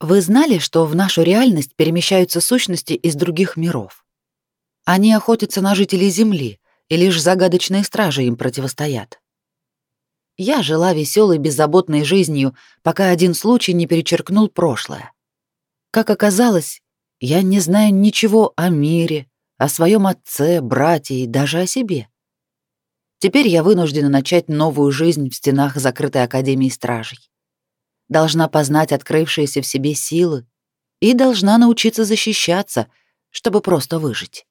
Вы знали, что в нашу реальность перемещаются сущности из других миров? Они охотятся на жителей Земли, и лишь загадочные стражи им противостоят. Я жила веселой, беззаботной жизнью, пока один случай не перечеркнул прошлое. Как оказалось, я не знаю ничего о мире, о своем отце, брате и даже о себе. Теперь я вынуждена начать новую жизнь в стенах закрытой Академии Стражей. Должна познать открывшиеся в себе силы и должна научиться защищаться, чтобы просто выжить.